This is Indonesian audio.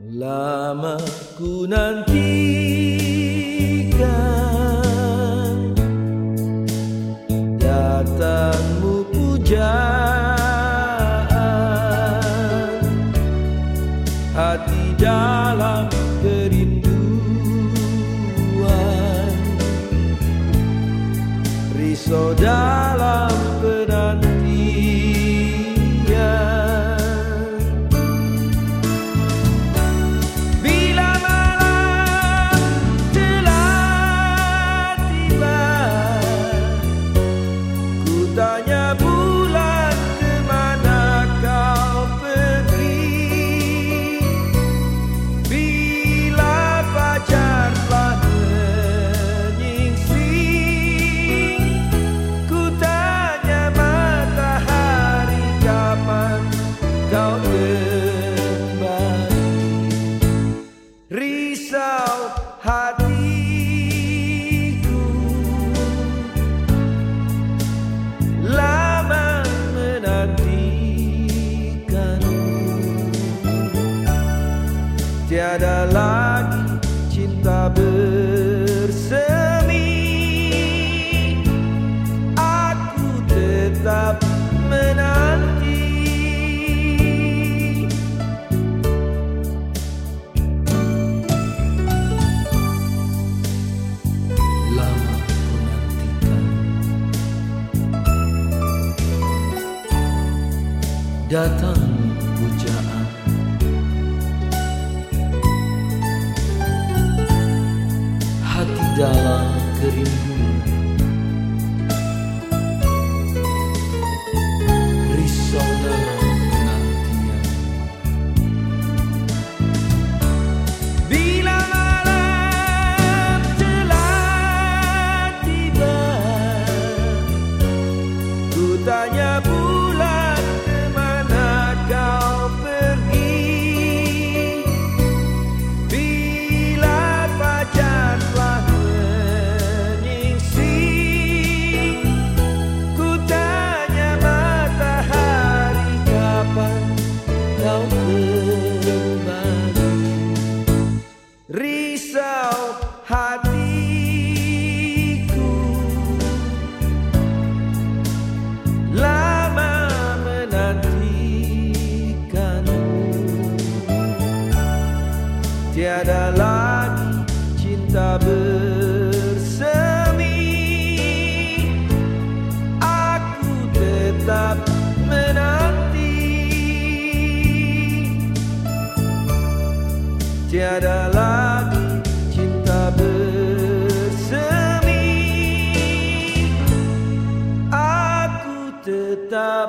Lama ku nantikan Datangmu pujaan. Hati dalam kerinduan. Risau dalam Tiada lagi cinta bersemi. Aku tetap menanti. Lama ku Datang dalam kerinduan tiada lagi cinta bersemi. Aku tetap menanti. Tiada lagi tetap